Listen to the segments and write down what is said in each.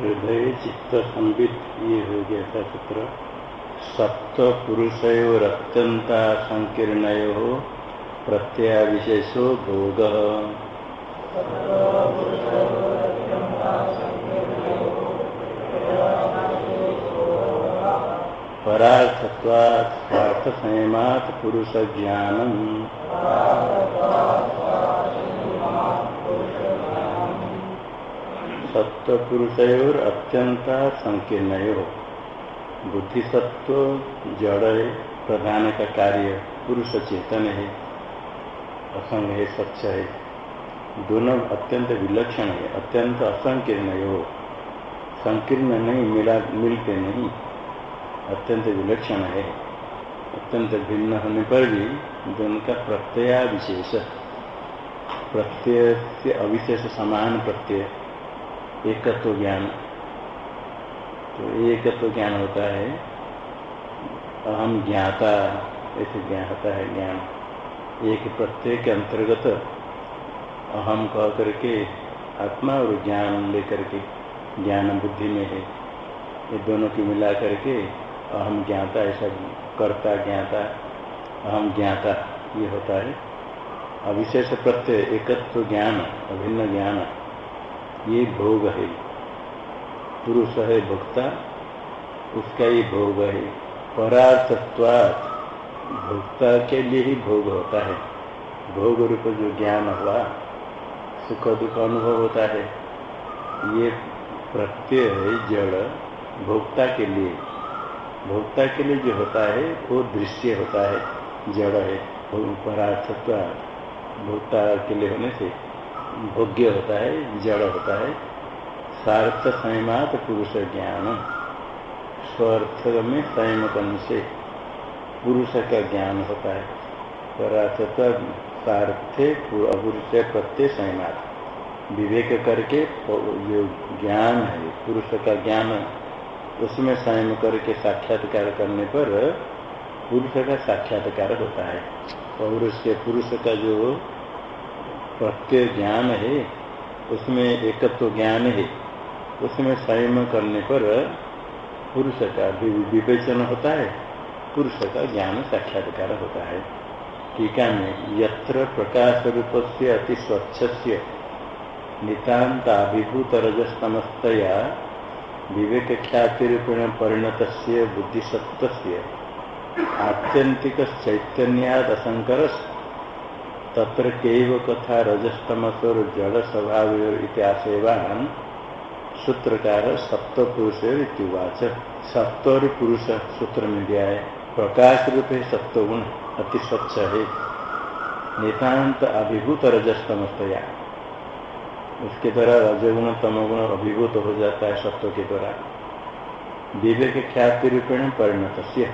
हृदय चित्त संबित ये हो गया था सूत्र सप्त पुरुषयोर अत्यंता संकीर्ण प्रत्यय विशेषो भोग। परार्थत्वात् स्वार्थ संयमात् पुरुष ज्ञानम सत्वपुरुषयोर अत्यंत संकीर्ण बुद्धि सत्व जड़ है प्रधान का कार्य पुरुष चेतन है असंग है सच्च है दोनों अत्यंत विलक्षण है अत्यंत असंकीर्ण हो संकीर्ण नहीं, मिला, मिलते नहीं अत्यंत विलक्षण है अत्यंत भिन्न होने पर भी दोनों का प्रत्यय विशेष प्रत्यय से अविशेष समान प्रत्यय। एकत्व ज्ञान तो एकत्व ज्ञान होता है, अहम ज्ञाता, ऐसे ज्ञान होता है ज्ञान। एक प्रत्यय के अंतर्गत अहम कह करके आत्मा और ज्ञान लेकर के ज्ञान बुद्धि में है। ये दोनों की मिला करके अहम ज्ञाता, ऐसा कर्ता ज्ञाता, अहम ज्ञाता ये होता है। अविशेष प्रत्यय, एकत्व ज्ञान, अभिन्न ज्ञान। ये भोग है। पुरुष है भोक्ता, उसका ही भोग है। परार्थत्वात् भोक्ता के लिए ही भोग होता है। भोग रूप जो ज्ञान हुआ, सुख दुख अनुभव होता है। ये प्रत्यय है जड़ भोक्ता के लिए। भोक्ता के लिए जो होता है, वो दृश्य होता है। जड़ है परार्थत्व भोक्ता के लिए होने से। भोग्य होता है, जड़ होता है। स्वार्थ संयमात पुरुष ज्ञान। स्वार्थ में संयम करने से पुरुष का ज्ञान होता है। परार्थता सार्थे अपुरुष प्रत्यय संयमात। विवेक करके जो ज्ञान है, पुरुष का ज्ञान, उसमें संयम करके साक्षात्कार करने पर पुरुष का साक्षात्कार होता है। और उसके पुरुष का जो प्रत्यय ज्ञान है, उसमें एकत्व ज्ञान है, उसमें संयम करने पर पुरुष का विवेचन होता है, पुरुष का ज्ञान साक्षात्कार होता है। टीका में यत्र प्रकाश रूप से अति स्वच्छ से नितान्ताभिभूत रजस्तमस्तया विवेक ख्यातिरूपेण परिणत बुद्धिसत्व आत्यंतिक चैतन्याद तत्र कैव कथा रजस्तमसोर जड़ स्वभाव इतिहासवान सूत्रकार सप्त पुरुष इतुवाच सप्तर पुरुष सूत्र में दिया है प्रकाश रूप है सप्तगुण अति स्वच्छ है। नितांत अभिभूत रजस्तमस्तया। उसके द्वारा रजगुण तमगुण अभिभूत हो जाता है सत्व के द्वारा। विवेक ख्याति रूपेण परिणत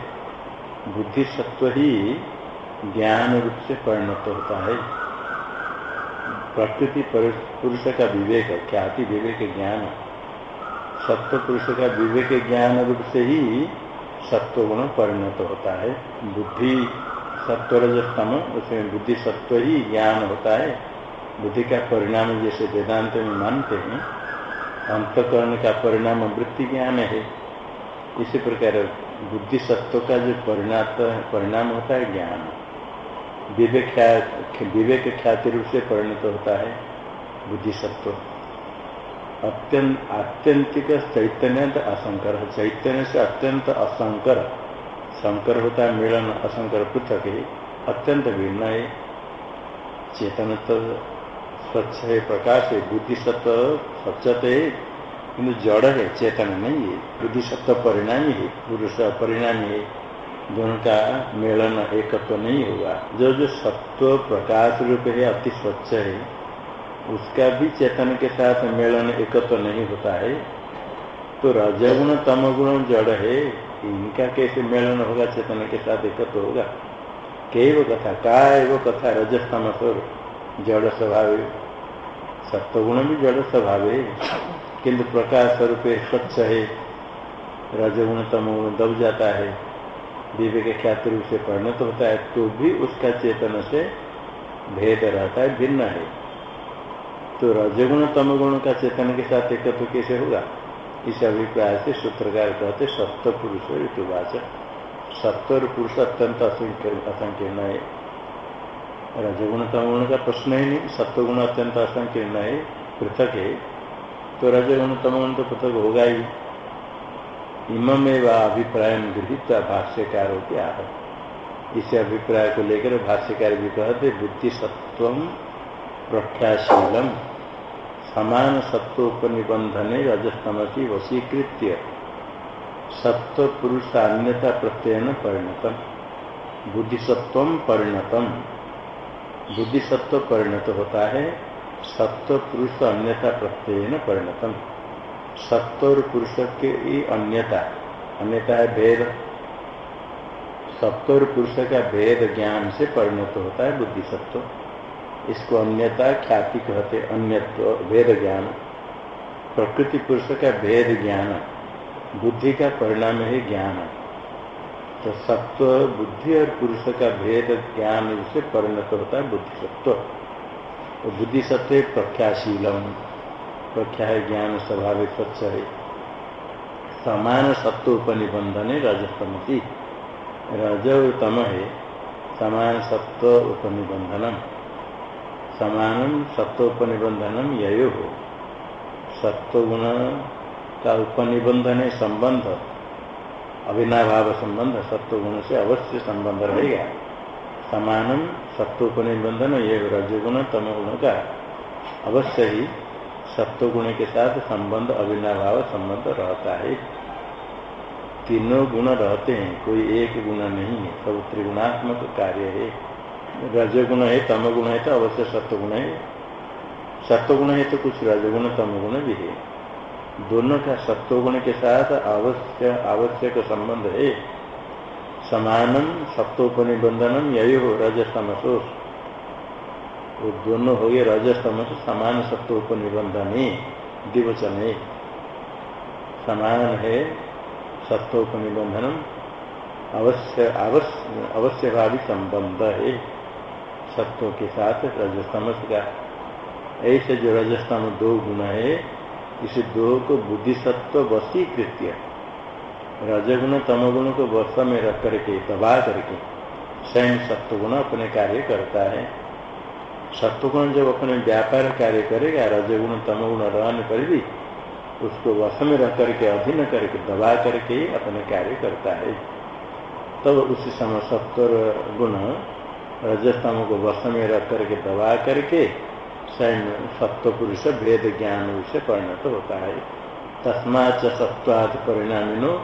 बुद्धि सत्व ही ज्ञान रूप से परिणत तो होता है। प्रकृति पुरुष का विवेक ख्याति विवेक ज्ञान सत्व पुरुष का विवेक ज्ञान रूप से ही सत्व गुण परिणत तो होता है। बुद्धि सत्वरजस्तम, उसमें बुद्धि सत्व ही ज्ञान होता है। बुद्धि का परिणाम जैसे वेदांत में मानते हैं, अंतकरण का परिणाम वृत्ति ज्ञान है। इसी प्रकार बुद्धि सत्व का जो परिणाम परिणाम होता है, ज्ञान। विवेक विवेक ख्याति रूप से परिणत होता है बुद्धि सत्व अत्यंत, आत्यंतिक चैतन्य असंकर चैतन्य से अत्यंत असंकर, संकर होता है, मिलन असंकर पृथक है, अत्यंत भिन्न है। चेतन तो स्वच्छ है, प्रकाश है बुद्धि सत्व स्वच्छत किन्तु जड़ है, चेतन नहीं है। बुद्धि सत्व परिणामी है, पुरुष परिणामी है। दोनों का मेलन एकत्व तो नहीं होगा। जो जो सत्व प्रकाश रूप है, अति स्वच्छ है, उसका भी चेतन के साथ मेलन एकत्व तो नहीं होता है। तो रजगुण, तमगुण जड़ है, इनका कैसे मेलन होगा, चेतन के साथ एकत्व होगा? केव कथा का एवं कथा रजस्तम जड़ स्वभाव सत्वगुण भी जड़ स्वभाव है, किंतु प्रकाश स्वरूप स्वच्छ है। रजगुण, तमगुण दब जाता है। विवेक ख्याति रूप से परिणत होता है तो भी उसका चेतन से भेद रहता है, भिन्न है। तो रजगुण तम गुण का चेतन के साथ एकत्व तो कैसे होगा? इस अभिप्राय से सूत्रकार कहते सत्य पुरुष ऋतुवाच सत्य और पुरुष अत्यंत असंकीर्ण है। रजगुण तमगुण का प्रश्न ही नहीं सत्वगुण अत्यंत असंकीर्ण है, पृथक है। तो रजगुण तमगुण तो पृथक होगा ही। इमें अभिप्राय गृहित भाष्यकार होते आ इस अभिप्राय को लेकर भाष्यकार भी कहते बुद्धि सत्व प्रख्याशीलम। समान सत्वोपनिबंधन रजस्तम की वशीकृत सत्व पुरुष अन्यता प्रत्ययन परिणतम। बुद्धिसत्व परिणतम। बुद्धिसत्व परिणत होता है सत्व पुरुष अन्यथा प्रत्यय परिणतम। सत्व और पुरुष के अन्यता अन्यता है भेद। सत्व और पुरुष का भेद ज्ञान से परिणत होता है बुद्धि सत्व। इसको अन्यता ख्याति कहते अन्यत्व, भेद ज्ञान। प्रकृति पुरुष का भेद ज्ञान, बुद्धि का परिणाम है ज्ञान तो सत्व, बुद्धि और पुरुष का भेद ज्ञान से परिणत होता है बुद्धि सत्व। तो बुद्धि सत्व प्रख्याशीलम प्रख्या है ज्ञान स्वभाविक स्वच्छ है। समान सत्व उपनिबंधन रजस्तमती। रज तम है समान सत्व उपनिबंधनम। समान सत्वोपनिबंधनम यो हो। सत्वगुण का उपनिबंधन है संबंध, अभिनाभाव संबंध, सत्व गुण से अवश्य संबंध रहेगा। समानम सत्वोपनिबंधन ये रजगुण तम गुण का अवश्य ही सत्व गुण के साथ संबंध अभिनाभाव संबंध रहता है। तीनों गुण रहते हैं, कोई एक गुण नहीं है, सब त्रिगुणात्मक कार्य है। रजगुण है तम गुण है तो अवश्य सत्वगुण है। सत्वगुण है तो कुछ रजगुण तम गुण भी है। दोनों का सत्वगुण के साथ आवश्य आवश्यक संबंध है। समानम सत्वोपनिबंधनम यही हो रज रजस्तमसोस वो दोनों हो गए रजस्तमस समान सत्वोपनिबंधन ही दिवचन है समान है सत्वोपनिबंधनम अवश्य अवश्य अवश्य भावी संबंध है सत्व के साथ रजस्तमस का ऐसे जो रजस्तम दो गुण है, इस दो को बुद्धि सत्व वशीकृत्य रजगुण, तमगुण को वश में रख करके दबा करके स्वयं सत्वगुण अपने कार्य करता है। सत्वगुण जब अपने व्यापार कार्य करेगा, रजगुण तमगुण रहने पर भी उसको वश में रख करके, अधीन करके, दबा करके अपने कार्य करता है। तब तो उसी समय सत्वर गुण रजस्तम को वश में रख करके, दबा करके स्वयं सत्व पुरुष भेद ज्ञान से परिणत होता है। तस्माच सत्वाद परिणामिनो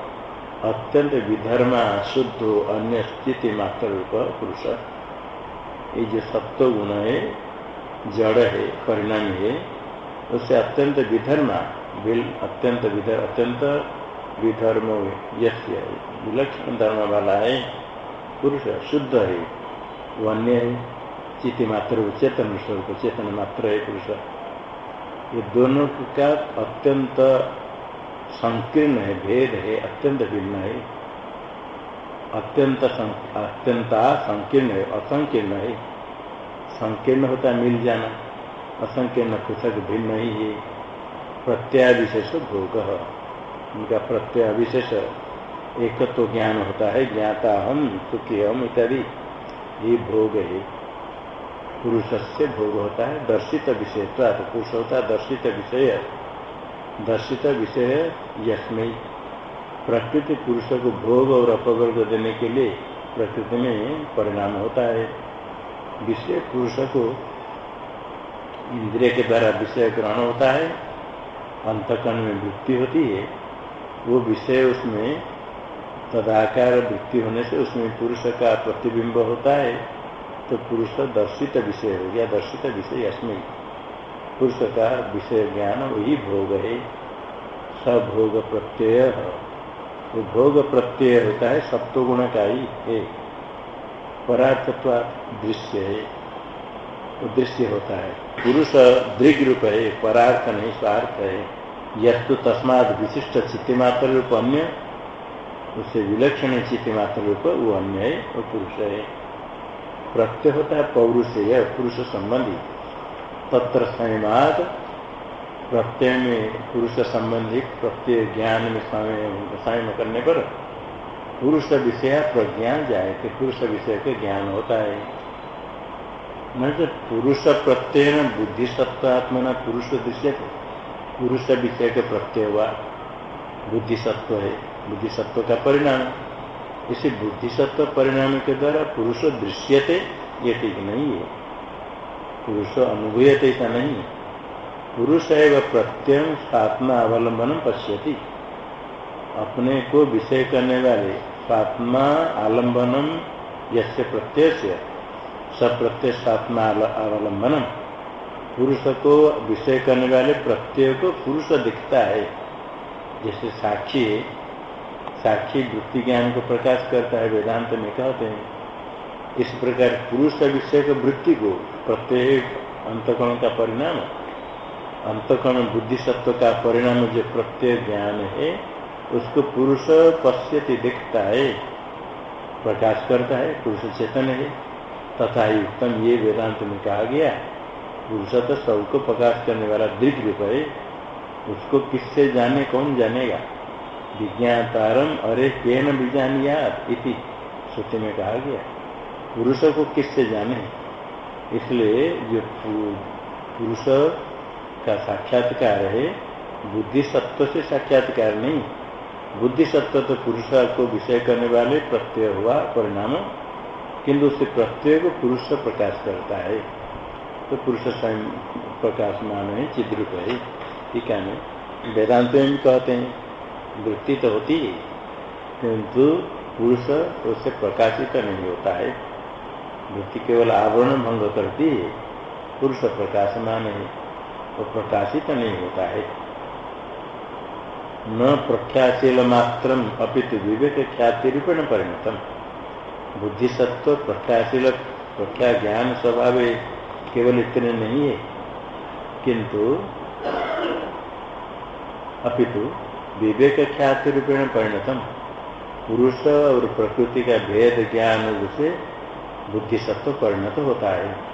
अत्यंत विधर्मा, शुद्ध अन्य स्थिति मात्र रूप पुरुष। ये जो सत्व गुण है, जड़ है, परिणामी है उससे अत्यंत विधर्मा अत्यंत विधर, अत्यंत विधर्म विलक्षण धर्म वाला है, पुरुष शुद्ध है वो अन्य है चिति मात्र चेतन स्वरूप चेतन मात्र है, पुरुष। ये दोनों का अत्यंत संकीर्ण है, भेद है, अत्यंत भिन्न है। अत्यंत अत्यंता संकीर्ण है, असंकीर्ण है। संकीर्ण होता है, मिल जाना। असंकीर्ण पृथक भिन्न ही है। प्रत्यय विशेष भोग। उनका प्रत्यय विशेष एक तो ज्ञान होता है ज्ञाता हम सुखी हम इत्यादि। ये भोग है। पुरुष से भोग होता है, दर्शित विषय। तो पुरुष होता है, दर्शित विषय। दर्शित विषय यशमय प्रकृति पुरुष को भोग और अपवर्ग देने के लिए प्रकृति में परिणाम होता है। विषय पुरुष को इंद्रिय के द्वारा विषय ग्रहण होता है। अंतकरण में वृत्ति होती है। वो विषय उसमें तदाकार वृत्ति होने से उसमें पुरुष का प्रतिबिंब होता है। तो पुरुष दर्शित विषय हो गया, दर्शित विषय अस्मि। पुरुष का विषय ज्ञान वही भोग है। सभोग प्रत्यय वो भोग प्रत्यय होता है सप्तगुण का ही। है परार्थत्व दृश्य है, वो दृश्य होता है। पुरुष दृग रूप है, परार्थ नहीं, स्वार्थ है। यस्तु तस्माद विशिष्ट चित्तिमात्र रूप अन्य, उससे विलक्षण चित्तिमात्र रूप वो अन्य है, वो पुरुष है। प्रत्यय होता है पौरुष है पुरुष संबंधी। तत्र संयमाद प्रत्यय में पुरुष संबंधी प्रत्यय ज्ञान में समय करने पर पुरुष विषय प्रज्ञान जाए तो पुरुष विषय के ज्ञान होता है। मैं तो पुरुष प्रत्यय न बुद्धि सत्व न पुरुष दृश्य पुरुष विषय के प्रत्यय हुआ। बुद्धि सत्व है। बुद्धि सत्व का परिणाम। इसी बुद्धि सत्व परिणाम के द्वारा पुरुष दृश्यते ये ठीक नहीं है। पुरुष अनुभूयते ऐसा नहीं है। पुरुष एवं प्रत्यय स्वात्मा अवलंबन पश्यति। अपने को विषय करने वाले स्वात्मा आलम्बनम यसे प्रत्यय से सप्रत्यय स्वात्मा अवलंबनम। पुरुष को विषय करने वाले प्रत्यय को पुरुष दिखता है। जैसे साक्षी साक्षी वृत्ति ज्ञान को प्रकाश करता है, वेदांत में कहते हैं। इस प्रकार पुरुष विषय को वृत्ति को प्रत्यय अंतकरण का परिणाम अंतकरण बुद्धि सत्व का परिणाम जो प्रत्यय ज्ञान है, उसको पुरुष पश्यति दिखता है, प्रकाश करता है, पुरुष चेतन है। तथा ही उत्तम ये वेदांत में कहा गया, पुरुष तो सबको प्रकाश करने वाला दृढ़ रूप है, उसको किससे जाने, कौन जानेगा? विज्ञातारम अरे के बीजानिया इति श्रुति में कहा गया। पुरुषों को किससे जाने? इसलिए जो पुरुष का साक्षात्कार है बुद्धि सत्व से साक्षात्कार नहीं। बुद्धि सत्व तो पुरुष को विषय करने वाले प्रत्यय हुआ परिणाम, किंतु उससे प्रत्यय को पुरुष प्रकाश करता है। तो पुरुष स्वयं प्रकाश मान है चिद्रूप है। ठीक है वेदांत में कहते हैं, वृत्ति तो होती है, किंतु पुरुष उससे प्रकाशित नहीं होता है। वृत्ति केवल आवरण भंग करती है, पुरुष प्रकाशमान है वो प्रकाशित नहीं होता है। न प्रख्याशील मात्र अपित विवेक ख्याति रूपेण परिणतम। बुद्धि सत्व प्रख्याशील प्रख्या ज्ञान स्वभाव केवल इतने नहीं है। किंतु, अपितु विवेक ख्याति रूपेण परिणतम। पुरुष और प्रकृति का भेद ज्ञान रूप से बुद्धि सत्व परिणत होता है।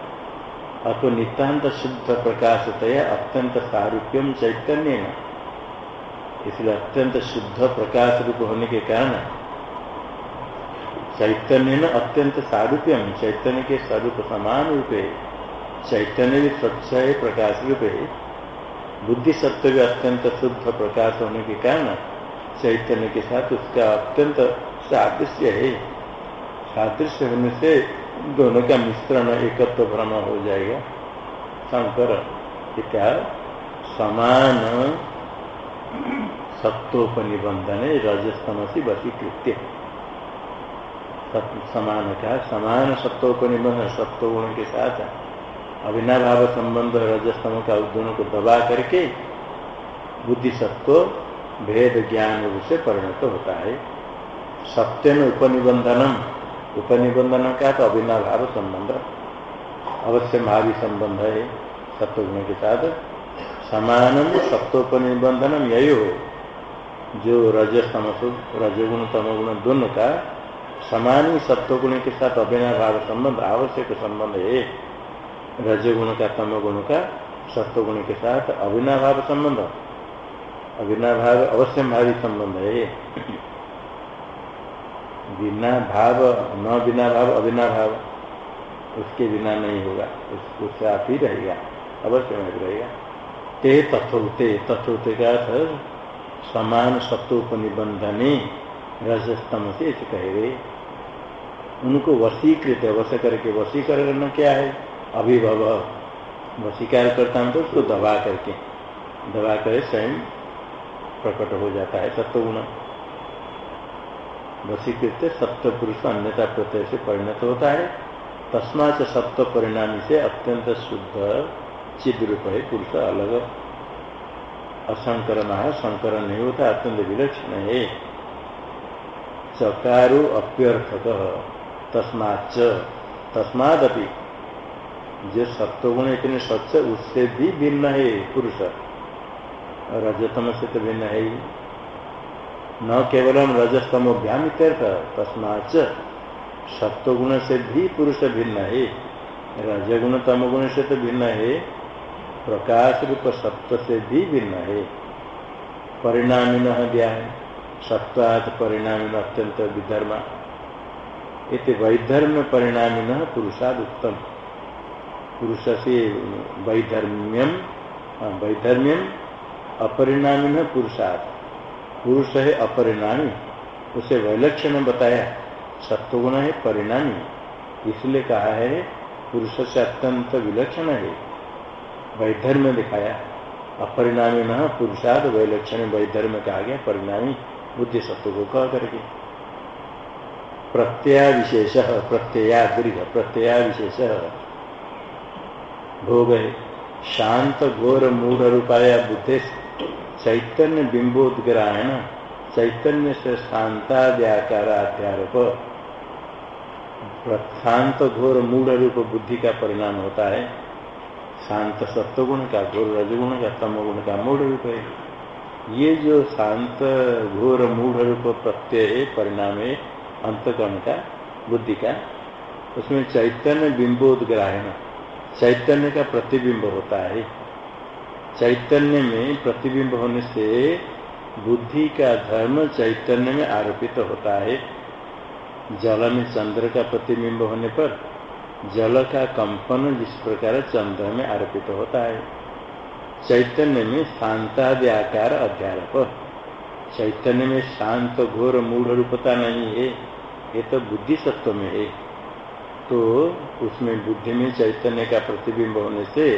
अतो नितान्त शुद्ध प्रकाशतया अत्यंत सारूप्यम चैतन्य इसलिए अत्यंत शुद्ध प्रकाश रूप होने के कारण चैतन्य न अत्यंत सारूप्यम, चैतन्य के स्वरूप समान रूप, चैतन्य भी स्वच्छ है, प्रकाश रूप बुद्धि सत्य भी अत्यंत शुद्ध प्रकाश होने के कारण चैतन्य के साथ उसका अत्यंत सादृश्य है। सादृश्य होने से दोनों का मिश्रण एकत्व भ्रम हो जाएगा। शंकर क्या? समान सत्वोपनिबंधन रजस्तम से कृत्य समान का समान सत्वोपनिबंधन सत्व गुण के साथ। अभिनाभाव संबंध रजस्तम का दोनों को दबा करके बुद्धि सत्व भेद ज्ञान रूप से परिणत होता है। सत्य सत्यन उपनिबंधनम उपनिबंधन क्या तो अभिनाभाव संबंध। अवश्य भावी संबंध है, सत्वगुण के साथ। समानम सत्वोपनिबंधनम यही हो जो रज रजगुण, तमगुण दोनों का समान ही सत्वगुण के साथ अभिनाभाव संबंध, आवश्यक संबंध है। रजगुण का, तमगुण का सत्वगुण के साथ अभिनाभाव संबंध। अभिनाभाव अवश्य भावी संबंध है। बिना भाव, न बिना भाव, अबिना भाव, उसके बिना नहीं होगा। उससे आप ही रहेगा, अवश्य में रहेगा। ते तथोते तथोते का अर्थ समान सत्वोपनिबंधने रजस्तम से कहे गए। उनको वसीकृत वश करके वशीकरण क्या है? अभिभव। वशीकार करता हूँ तो उसको दबा करके, दबा कर स्वयं प्रकट हो जाता है सत्वगुण। वसीकृत सत्व पुरुष अन्यता प्रत्यय से परिणत होता है। तस्मा से सत्व परिणामी से अत्यंत शुद्ध चिद रूप है पुरुष अलग। असंकर महा संकर नहीं होता, अत्यंत विलक्षण है। चकारु अप्यर्थक तस्माच तस्मादपि जो सत्वगुण इतने स्वच्छ, उससे भी भिन्न है पुरुष। रजतम से तो भिन्न है ही। न केवलम रजस्तमोभ्याम तीर्थ तस्माच सत्वगुण से भी पुरुष भिन्न है। रजगुण तमगुण से तो भिन्न है प्रकाश रूप सत्व से भी भिन्न है। परिणामी न दिया है सत्वाद परिणामी अत्यंत विधर्मा। इत वैधर्म्य परिणामी न पुरुषाद उत्तम। पुरुष से वैधर्म्यम वैधर्म्यम अपरिणामी न पुरुषाद पुरुष है अपरिणामी। उसे वैलक्षण बताया, सत्वगुण है परिणामी। इसलिए कहा है, पुरुष से अत्यंत विलक्षण है। वैधर्म्य दिखाया। अपरिणामी न, पुरुषाद वैलक्षण वैधर्म कहा गया, परिणामी। बुद्धि सत्व को कह करके। प्रत्यय विशेष प्रत्यया दीर्घ प्रत्यया विशेष भोग शांत, घोर, मूढ़, रूपाया बुद्धि चैतन्य बिंबोदग्रायण चैतन्य से शांताद्याकाराध्यारोप शांत घोर मूढ़ रूप बुद्धि का परिणाम होता है। शांत सत्वगुण का, घोर रजगुण का, तमगुण का मूढ़ रूप है। ये जो शांत घोर मूढ़ रूप प्रत्यय परिणाम है अंतकरण का, बुद्धि का, उसमें चैतन्य बिंबोदग्राहण, चैतन्य का प्रतिबिंब होता है। चैतन्य में प्रतिबिंब होने से बुद्धि का धर्म चैतन्य में आरोपित तो होता है। जल में चंद्र का प्रतिबिंब होने पर जल का कंपन जिस प्रकार चंद्र में आरोपित तो होता है। चैतन्य में शांतादि आकार अध्यारोप। चैतन्य में शांत, घोर, मूढ़ रूपता नहीं है। ये तो बुद्धि सत्व में है। तो उसमें बुद्धि में चैतन्य का प्रतिबिंब होने से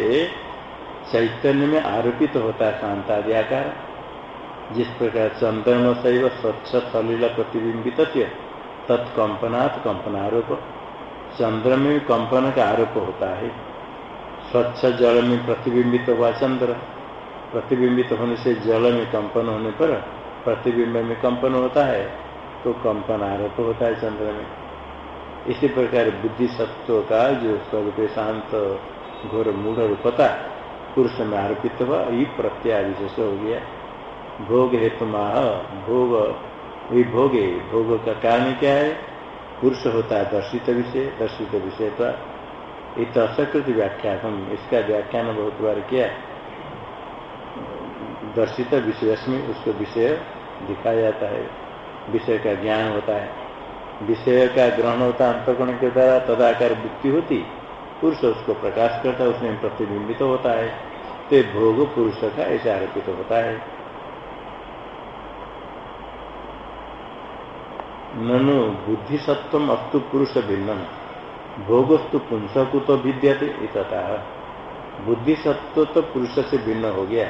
चैतन्य में आरोपित तो होता है शांतादि आकार जिस प्रकार चंद्रम शैव स्वच्छ सलीला प्रतिबिंबित तत्कंपनात् कंपनारोप। चंद्र में कंपन का आरोप होता है। स्वच्छ जल में प्रतिबिंबित हुआ चंद्र। प्रतिबिंबित होने से जल में कंपन होने पर प्रतिबिंब में कंपन होता है तो कंपन आरोप होता है चंद्र में। इसी प्रकार बुद्धि सत्व का जो स्वरूप शांत घोर मूढ़ रूपता पुरुष में आरोपित हुआ ये प्रत्याय विशेष हो गया। भोग हेतु माह भोग, वही भोगे का कारण क्या है? पुरुष होता है दर्शित विषय दर्शित विषय का इत असकृत व्याख्या हम इसका व्याख्यान बहुत बार किया। दर्शित विषय में उसको विषय दिखाया जाता है। विषय का ज्ञान होता है। विषय का ग्रहण होता है अंतकोण के द्वारा, तदाकार वृत्ति होती। पुरुष उसको प्रकाश करता है, उसमें प्रतिबिंबित तो होता है। तो भोग पुरुष का ऐसे आरोपित तो होता है। ननु बुद्धि सत्व अस्तु पुरुष भिन्न भोगस्तु पुंस को तो विद्यते इतता। बुद्धि सत्व तो पुरुष से भिन्न हो गया।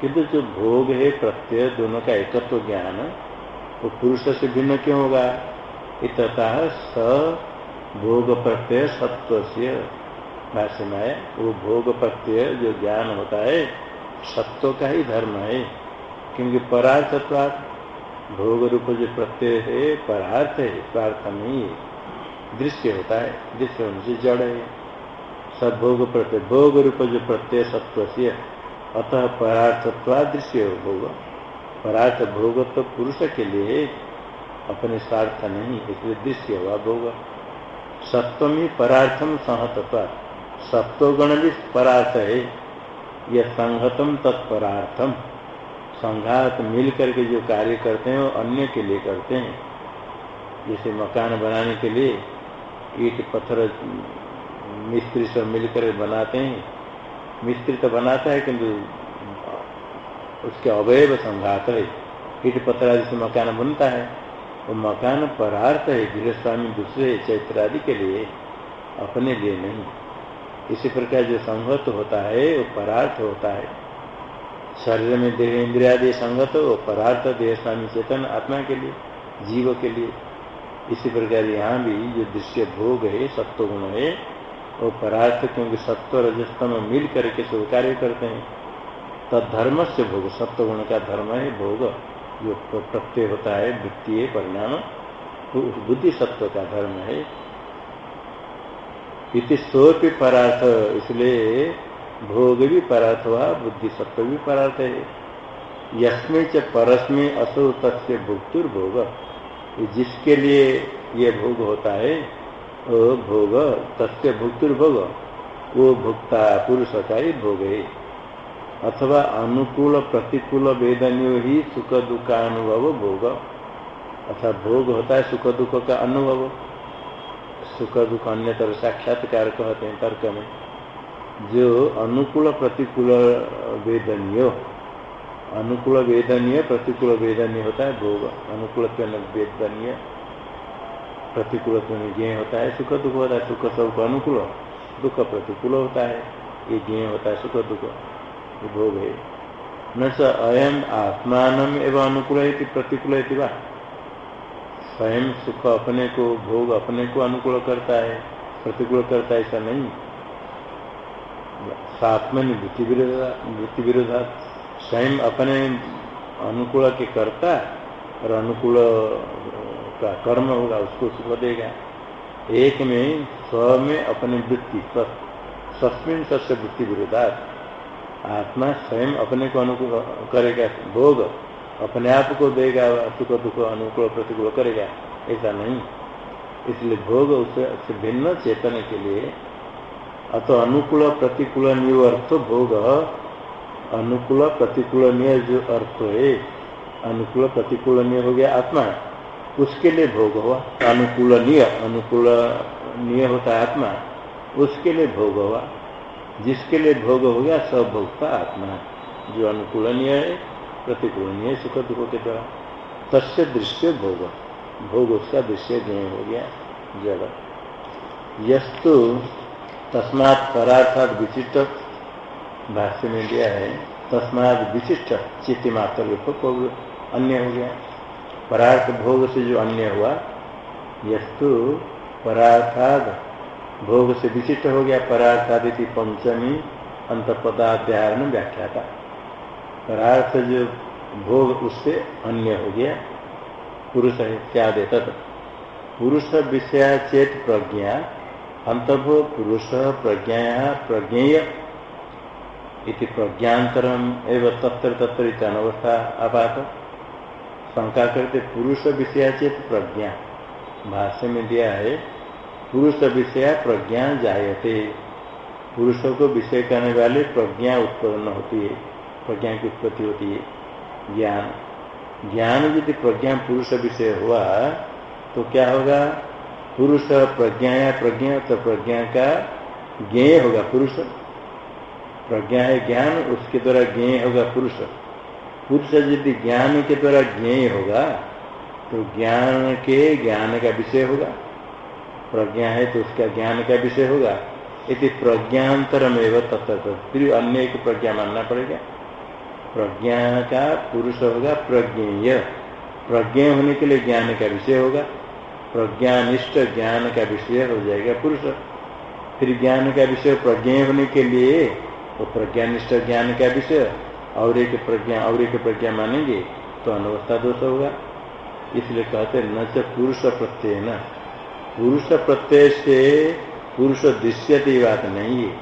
किंतु जो भोग है, प्रत्यय दोनों का एकत्व ज्ञान, वो पुरुष से भिन्न क्यों होगा? इतता स भोग प्रत्यय सत्व से भाष्य में वो भोग प्रत्यय जो ज्ञान होता है, सत्व का ही धर्म है। क्योंकि परार्थत्वात् भोग रूप जो प्रत्यय है, परार्थ है स्वार्थ नहीं दृश्य होता है, दृश्य होने से जड़ है। सब भोग प्रत्यय भोग रूप जो प्रत्यय सत्व से अतः परार्थत्वा दृश्य हो भोग। परार्थ भोग तो पुरुष के लिए अपने स्वार्थ नहीं, इसलिए दृश्य हुआ भोग। सप्तमी परार्थम संहतत्वा। सत्वगण भी परार्थ है। यह संहतम तत्परार्थम संघात मिल करके जो कार्य करते हैं, वो अन्य के लिए करते हैं। जैसे मकान बनाने के लिए ईट, पत्थर, मिस्त्री सब मिलकर बनाते हैं। मिस्त्री तो बनाता है, किंतु उसके अवयव संघात है। ईट, पत्थर से मकान बनता है। वो मकान परार्थ है, गृहस्वामी दूसरे चैत्र आदि के लिए अपने लिए नहीं। इसी प्रकार जो संगत होता है, वो परार्थ होता है। शरीर में देह इंद्रियादि संगत, वो परार्थ देह स्वामी चेतन आत्मा के लिए, जीव के लिए। इसी प्रकार यहाँ भी जो दृश्य भोग है सत्व गुण है, वो परार्थ क्योंकि सत्व रजस्तम मिल करके सब कार्य करते हैं। तद धर्म से भोग सत्व गुण का धर्म है, भोग। जो प्रत्यय होता है वृत्तीय परिणाम तो बुद्धि सत्व का धर्म है। इति स्वपि परार्थ, इसलिए भोग भी परार्थ हुआ बुद्धि सत्व भी परार्थ है। यस्में च परस्में असो तस्य भुक्तुर्भोग। जिसके लिए ये भोग होता है वो भोग, तस्य भुक्तुर्भोग। वो भुक्ता पुरुष का ही भोग है। अथवा अनुकूल प्रतिकूल वेदनियो ही सुख दुख का अनुभव भोग। अथवा भोग होता है सुख दुख का अनुभव। सुख दुख अन्य तरह साक्षात्कार कहते हैं, तर्क में। जो अनुकूल प्रतिकूल वेदनीय, अनुकूल वेदनीय, प्रतिकूल वेदनीय होता है भोग। अनुकूल वेदनीय प्रतिकूल ज्ञ होता है, सुख दुख होता है, सुख सब अनुकूल, दुख प्रतिकूल होता है। ये ज्ञ होता है, सुख दुख। भोग है न स अयम आत्मान एवं अनुकूल प्रतिकूल स्वयं सुख अपने को, भोग अपने को अनुकूल करता है, प्रतिकूल करता है ऐसा नहीं। सात्मन वृत्ति विरोधा वृत्ति विरोधा, स्वयं अपने अनुकूल के करता और अनुकूल का कर्म होगा, उसको सुख देगा। एक में स्व में अपनी वृत्ति सस्मिन सस्य वृत्ति विरोधा आत्मा स्वयं अपने को अनुकूल करेगा, भोग अपने आप को देगा, सुख दुख अनुकूल प्रतिकूल करेगा, ऐसा नहीं। इसलिए भोग उससे भिन्न चेतन के लिए अतो अनुकूल प्रतिकूल अर्थ भोग, अनुकूल प्रतिकूल जो अर्थ है, अनुकूल प्रतिकूल हो गया आत्मा। उसके लिए भोग हुआ अनुकूलनीय अनुकूलनीय होता है आत्मा। उसके लिए भोग हुआ जिसके लिए भोग हो गया, सब भोगता आत्मा जो अनुकूलनीय है, प्रतिकूलनीय सुख दुख के द्वारा। तस्य दृश्य भोग। भोग उसका दृश्य ज्ञ हो गया जड़ यस्तु तस्मात् परार्थात विशिष्ट भाष्य में दिया है, तस्मात विशिष्ट चित्त मात्र अन्य हो गया। परार्थ भोग से जो अन्य हुआ, यस्तु परार्थाद भोग से विशिष्ट हो गया, परार्थादिति पंचमी अंतपदाध्याय में व्याख्या था। परार्थ जो भोग उससे अन्य हो गया, पुरुष है क्या दे तत् पुरुष विषय चेत प्रज्ञा अंतभो पुरुष प्रज्ञा प्रज्ञेय इति प्रज्ञातरम एवं तत्र तत्र अनवस्था आपात शंका करते, पुरुष विषय चेत प्रज्ञा। भाष्य में दिया है पुरुष विषय प्रज्ञा जायते। पुरुषों को विषय करने वाले प्रज्ञा उत्पन्न होती है, प्रज्ञा की उत्पत्ति होती है। ज्ञान। ज्ञान यदि प्रज्ञा पुरुष विषय हुआ तो क्या होगा? पुरुष प्रज्ञा या प्रज्ञा तो प्रज्ञा का ज्ञेय होगा पुरुष। प्रज्ञा है ज्ञान, उसके द्वारा ज्ञेय होगा पुरुष। पुरुष यदि ज्ञान के द्वारा ज्ञेय होगा तो ज्ञान के ज्ञान का विषय होगा। प्रज्ञा है तो उसका ज्ञान का विषय होगा। यदि प्रज्ञांतर में तत्व फिर अन्य एक प्रज्ञा मानना पड़ेगा। प्रज्ञा का पुरुष होगा प्रज्ञेय। प्रज्ञा होने के लिए ज्ञान का विषय होगा। प्रज्ञानिष्ठ ज्ञान का विषय हो जाएगा पुरुष। फिर ज्ञान का विषय प्रज्ञा होने के लिए तो प्रज्ञानिष्ठ ज्ञान का विषय। और एक प्रज्ञा, और एक प्रज्ञा मानेंगे तो अनवस्था दोष होगा। इसलिए कहते न पुरुष प्रत्यय न पुरुष प्रत्यय से पुरुष दृश्यती बात नहीं है।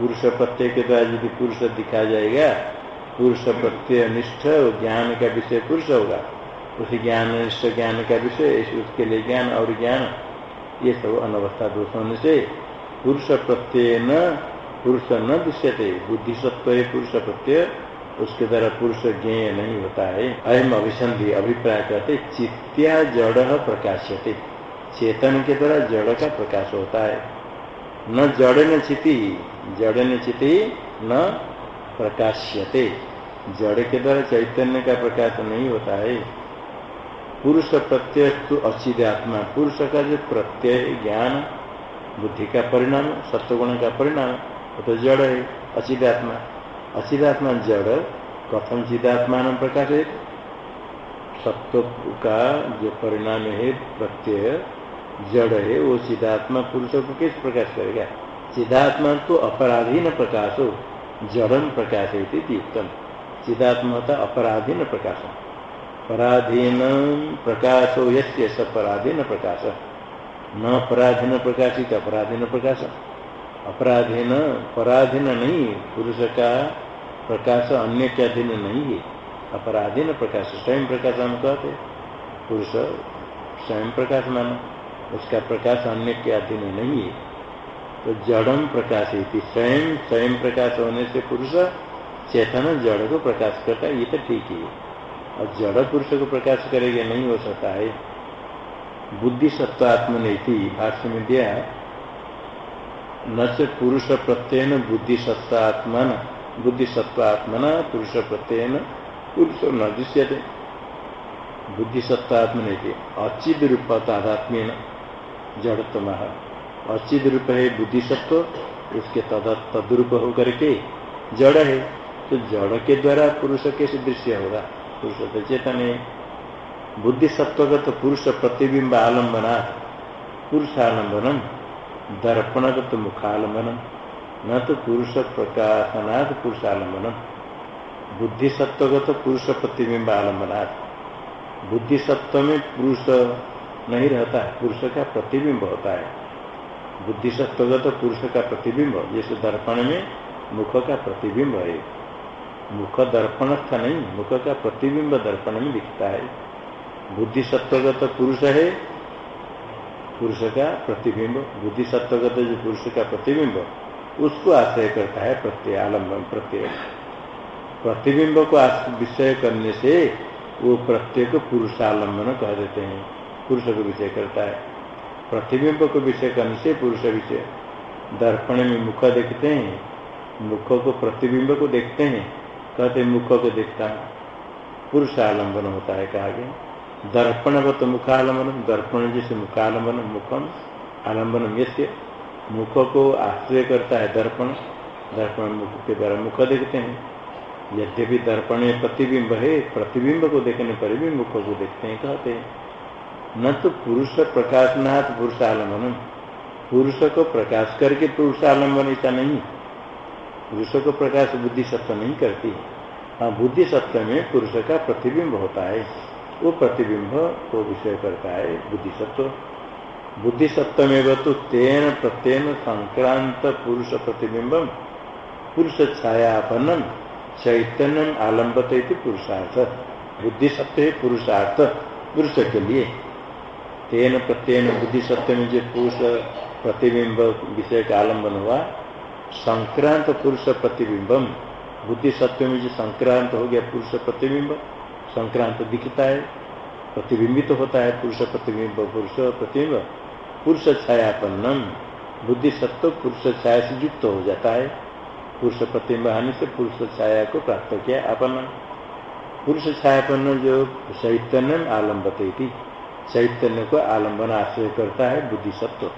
पुरुष प्रत्यय के द्वारा यदि पुरुष दिखा जाएगा, पुरुष प्रत्यय निष्ठ ज्ञान का विषय पुरुष होगा। उसी ज्ञान, निष्ठ ज्ञान का विषय उसके लिए ज्ञान और ज्ञान, ये सब अनवस्था दोष होने से पुरुष प्रत्यय न, पुरुष न दृश्यते। बुद्धि सत्व है पुरुष प्रत्यय, उसके द्वारा पुरुष ज्ञेय नहीं होता है। अयम अभिसंधि, अभिप्राय कहते चित्या जड़ प्रकाश्यते। चेतन के द्वारा जड़ का प्रकाश होता है। न जड़ न चिति, जड़ न चिति न प्रकाश्यते। जड़ के द्वारा चैतन्य का प्रकाश नहीं होता है। पुरुष प्रत्यय तो अचिद आत्मा। पुरुष का जो प्रत्यय ज्ञान, बुद्धि का परिणाम, सत्वगुण का परिणाम, वो तो जड़ है अचिदात्मा अचिदात्मा जड़, कथम चिदात्मा प्रकाश है। सत्व का जो परिणाम है, प्रत्यय जड़ है, वो चिदात्मा पुरुषों को किस प्रकाश करेगा? चिदात्मा तो अपराधीन प्रकाश हो, जड़न प्रकाश है चिदात्मा होता अपराधीन प्रकाश पराधीन प्रकाश हो यश पराधीन प्रकाश। न पराधीन प्रकाशित अपराधीन प्रकाश। अपराधीन, पराधीन नहीं, पुरुष का प्रकाश अन्य के अधीन नहीं है। अपराधीन प्रकाश, स्वयं प्रकाश हम कहते पुरुष स्वयं प्रकाश मानो। उसका प्रकाश अन्य के आदि में नहीं है। तो जड़म प्रकाश स्वयं स्वयं प्रकाश होने से पुरुष चेतन जड़ को प्रकाश करता है, ये तो ठीक है और जड़ पुरुष को प्रकाश करेगा, नहीं हो सकता है। बुद्धि सत्वात्म नहीं थी भाष्य में दिया, न से पुरुष प्रत्ययन बुद्धि सत्वात्मन, बुद्धि सत्वात्मना पुरुष प्रत्ययन पुरुष न दृश्यते। बुद्धि सत्तात्म नहीं थे अचिद रूप तादात्म्य जड़तम अचिद रूप है बुद्धि सत्व उसके तद तद्रूप होकर के जड़ है। तो जड़ के द्वारा पुरुष कैसे दृश्य होगा। पुरुष तो चेतन है। बुद्धि सत्वगत तो पुरुष प्रतिबिंब आलम्बना। पुरुषालंबनम दर्पणगत तो मुखालंबनम न तो पुरुष प्रकाशनाथ पुरुषालंबनम बुद्धि सत्वगत तो पुरुष प्रतिबिंब आलम्बनाथ बुद्धि सत्व में पुरुष नहीं रहता है, पुरुष का प्रतिबिंब होता है। बुद्धि सत्वगत तो पुरुष का प्रतिबिंब, जैसे दर्पण में मुख का प्रतिबिंब है। मुख दर्पण था नहीं, मुख का प्रतिबिंब दर्पण में दिखता है। बुद्धि सत्वगत तो पुरुष है, पुरुष का प्रतिबिंब। बुद्धि सत्वगत जो पुरुष का प्रतिबिंब, उसको आश्रय करता है प्रत्यय आलंबन, प्रत्यय। प्रतिबिंब को विषय करने से वो प्रत्येक पुरुषालंबन कह देते हैं। पुरुष को विषय करता है। प्रतिबिंब को विषय करने से पुरुष विषय। दर्पण में मुख देखते हैं, मुख को प्रतिबिंब को देखते हैं, कहते मुख को देखता पुरुषालंबन होता है कहा गया। दर्पणवत मुखालंबन दर्पण जैसे मुखालंबन मुखम आलंबन ये मुख को आश्रय करता है दर्पण। दर्पण मुख के द्वारा मुख देखते हैं। यद्यपि दर्पण प्रतिबिंब है, प्रतिबिंब को देखने पर भी मुख को देखते हैं, कहते हैं। न तो पुरुष प्रकाशनाथ पुरुषालंबन पुरुष को प्रकाश करके पुरुषालंबन ऐसा नहीं पुरुष को प्रकाश बुद्धि सत्व नहीं करती हाँ। बुद्धि सत्व में पुरुष का प्रतिबिंब होता है। वो प्रतिबिंब को विषय करता है बुद्धि सत्व। बुद्धि सत्व में तो तेन प्रत्येन संक्रांत पुरुष प्रतिबिंबम। पुरुष छायापन्नम चैतन्य आलम्बत पुरुषार्थ। बुद्धि सत्य पुरुषार्थ, पुरुष के लिए। तेन प्रत्येन बुद्धि सत्य में जो पुरुष प्रतिबिंब विषय का आलंबन हुआ। संक्रांत पुरुष प्रतिबिंबम बुद्धि सत्य में जो संक्रांत हो गया पुरुष प्रतिबिंब संक्रांत दिखता है, प्रतिबिंबित तो होता है पुरुष प्रतिबिंब पुरुष प्रतिबिंब। पुरुष छायापन्नम। बुद्धि सत्व पुरुष छाया से युक्त हो जाता है। पुरुष प्रतिबिंब आने से पुरुष छाया को प्राप्त किया अपन पुरुष छायापन्न जो चैतन्य आलम्बते थी। चैतन्य को आलंबन आश्रय करता है बुद्धि सत्व